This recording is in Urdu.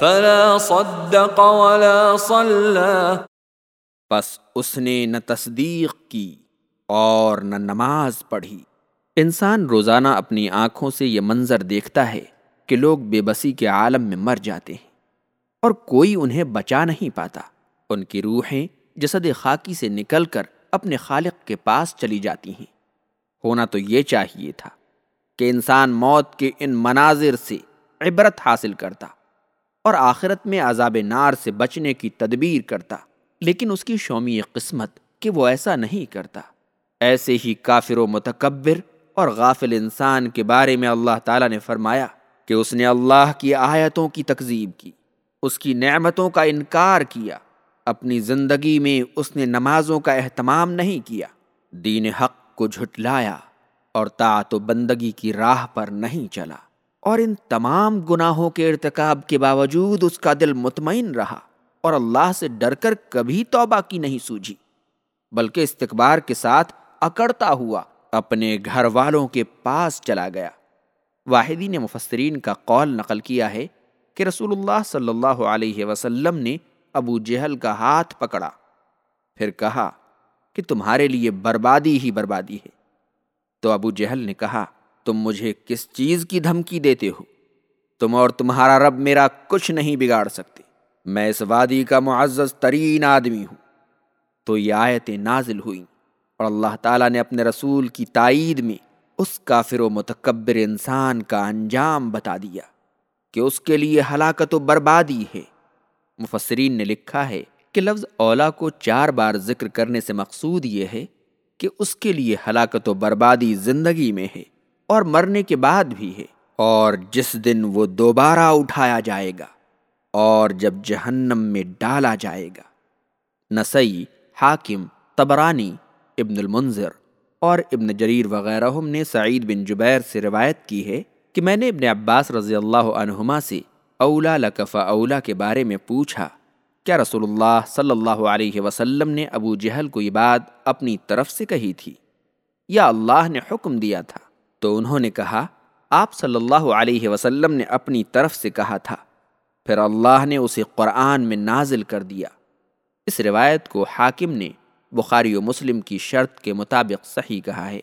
فلا صدق ولا صلى پس اس نے نہ تصدیق کی اور نہ نماز پڑھی۔ انسان روزانہ اپنی آنکھوں سے یہ منظر دیکھتا ہے کہ لوگ بے بسی کے عالم میں مر جاتے ہیں اور کوئی انہیں بچا نہیں پاتا۔ ان کی روحیں جسد خاکی سے نکل کر اپنے خالق کے پاس چلی جاتی ہیں۔ ہونا تو یہ چاہیے تھا کہ انسان موت کے ان مناظر سے عبرت حاصل کرتا۔ اور آخرت میں عذاب نار سے بچنے کی تدبیر کرتا، لیکن اس کی شومی قسمت کہ وہ ایسا نہیں کرتا۔ ایسے ہی کافر و متکبر اور غافل انسان کے بارے میں اللہ تعالیٰ نے فرمایا کہ اس نے اللہ کی آیتوں کی تکذیب کی، اس کی نعمتوں کا انکار کیا۔ اپنی زندگی میں اس نے نمازوں کا اہتمام نہیں کیا، دین حق کو جھٹلایا اور طاعت و بندگی کی راہ پر نہیں چلا۔ اور ان تمام گناہوں کے ارتکاب کے باوجود اس کا دل مطمئن رہا اور اللہ سے ڈر کر کبھی توبہ کی نہیں سوجھی، بلکہ استقبار کے ساتھ اکڑتا ہوا اپنے گھر والوں کے پاس چلا گیا۔ واحدی نے مفسرین کا قول نقل کیا ہے کہ رسول اللہ صلی اللہ علیہ وسلم نے ابو جہل کا ہاتھ پکڑا، پھر کہا کہ تمہارے لیے بربادی ہی بربادی ہے۔ تو ابو جہل نے کہا تم مجھے کس چیز کی دھمکی دیتے ہو؟ تم اور تمہارا رب میرا کچھ نہیں بگاڑ سکتے۔ میں اس وادی کا معزز ترین آدمی ہوں۔ تو یہ آیتیں نازل ہوئیں اور اللہ تعالیٰ نے اپنے رسول کی تائید میں اس کافر و متکبر انسان کا انجام بتا دیا کہ اس کے لیے ہلاکت و بربادی ہے۔ مفسرین نے لکھا ہے کہ لفظ اولا کو چار بار ذکر کرنے سے مقصود یہ ہے کہ اس کے لیے ہلاکت و بربادی زندگی میں ہے۔ اور مرنے کے بعد بھی ہے۔ اور جس دن وہ دوبارہ اٹھایا جائے گا اور جب جہنم میں ڈالا جائے گا۔ نسئی، حاکم تبرانی ابن المنظر اور ابن جریر وغیرہ نے سعید بن جبیر سے روایت کی ہے کہ میں نے ابن عباس رضی اللہ عنہما سے اولا لکف اولا کے بارے میں پوچھا، کیا رسول اللہ صلی اللہ علیہ وسلم نے ابو جہل کو یہ بات اپنی طرف سے کہی تھی؟ یا اللہ نے حکم دیا تھا؟ تو انہوں نے کہا، آپ صلی اللہ علیہ وسلم نے اپنی طرف سے کہا تھا، پھر اللہ نے اسے قرآن میں نازل کر دیا۔ اس روایت کو حاکم نے بخاری و مسلم کی شرط کے مطابق صحیح کہا ہے۔